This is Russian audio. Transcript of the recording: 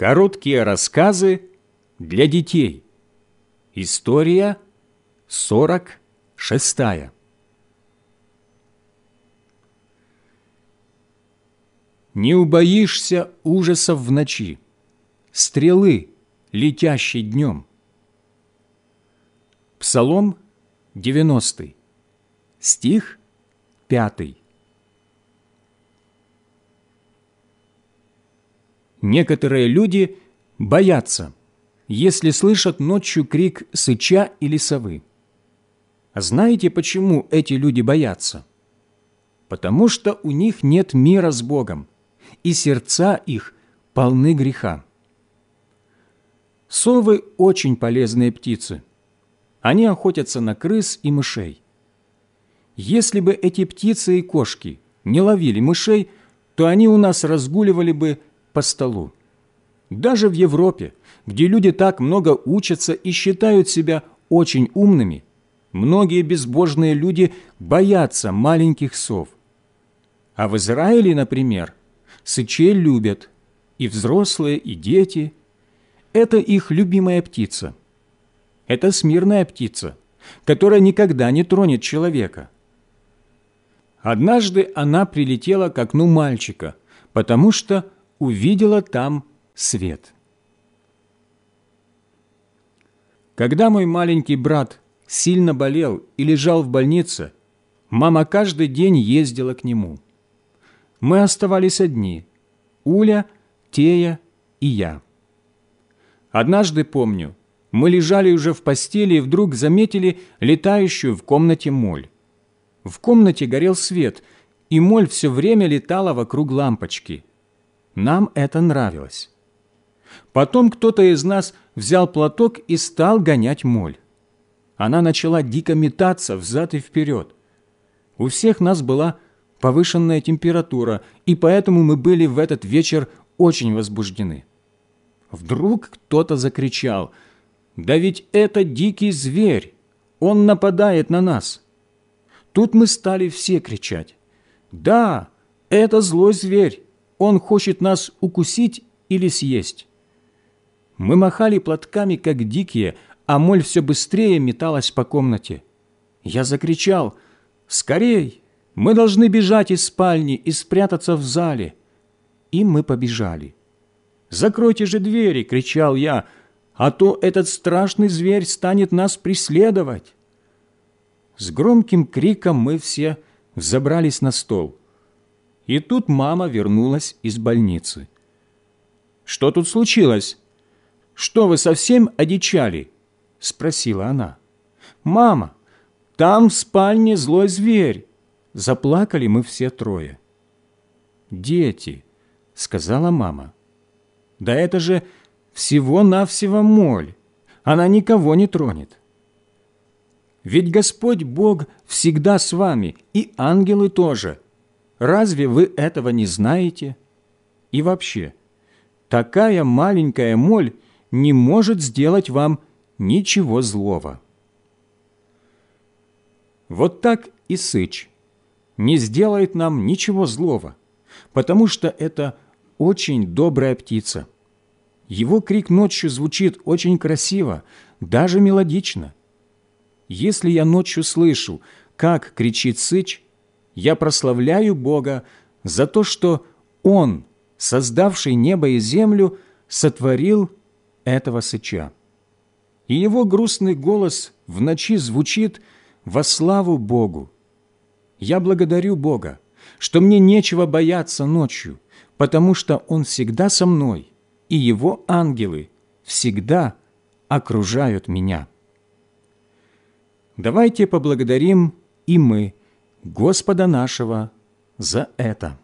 Короткие рассказы для детей. История 46. Не убоишься ужасов в ночи, стрелы, летящей днем. Псалом 90, стих 5. Некоторые люди боятся, если слышат ночью крик сыча или совы. Знаете, почему эти люди боятся? Потому что у них нет мира с Богом, и сердца их полны греха. Совы – очень полезные птицы. Они охотятся на крыс и мышей. Если бы эти птицы и кошки не ловили мышей, то они у нас разгуливали бы по столу. Даже в Европе, где люди так много учатся и считают себя очень умными, многие безбожные люди боятся маленьких сов. А в Израиле, например, сычей любят и взрослые, и дети. Это их любимая птица. Это смирная птица, которая никогда не тронет человека. Однажды она прилетела к окну мальчика, потому что увидела там свет. Когда мой маленький брат сильно болел и лежал в больнице, мама каждый день ездила к нему. Мы оставались одни – Уля, Тея и я. Однажды, помню, мы лежали уже в постели и вдруг заметили летающую в комнате моль. В комнате горел свет, и моль все время летала вокруг лампочки – нам это нравилось. Потом кто-то из нас взял платок и стал гонять моль. Она начала дико метаться взад и вперед. У всех нас была повышенная температура, и поэтому мы были в этот вечер очень возбуждены. Вдруг кто-то закричал, «Да ведь это дикий зверь! Он нападает на нас!» Тут мы стали все кричать, «Да, это злой зверь! Он хочет нас укусить или съесть. Мы махали платками, как дикие, а моль все быстрее металась по комнате. Я закричал «Скорей! Мы должны бежать из спальни и спрятаться в зале!» И мы побежали. «Закройте же двери!» — кричал я, «а то этот страшный зверь станет нас преследовать!» С громким криком мы все взобрались на стол. И тут мама вернулась из больницы. «Что тут случилось? Что вы совсем одичали?» – спросила она. «Мама, там в спальне злой зверь!» Заплакали мы все трое. «Дети!» – сказала мама. «Да это же всего-навсего моль! Она никого не тронет!» Ведь Господь Бог всегда с вами, и ангелы тоже – Разве вы этого не знаете? И вообще, такая маленькая моль не может сделать вам ничего злого. Вот так и сыч не сделает нам ничего злого, потому что это очень добрая птица. Его крик ночью звучит очень красиво, даже мелодично. Если я ночью слышу, как кричит сыч, я прославляю Бога за то, что Он, создавший небо и землю, сотворил этого сыча. И его грустный голос в ночи звучит во славу Богу. Я благодарю Бога, что мне нечего бояться ночью, потому что Он всегда со мной, и Его ангелы всегда окружают меня. Давайте поблагодарим и мы – Господа нашего за это.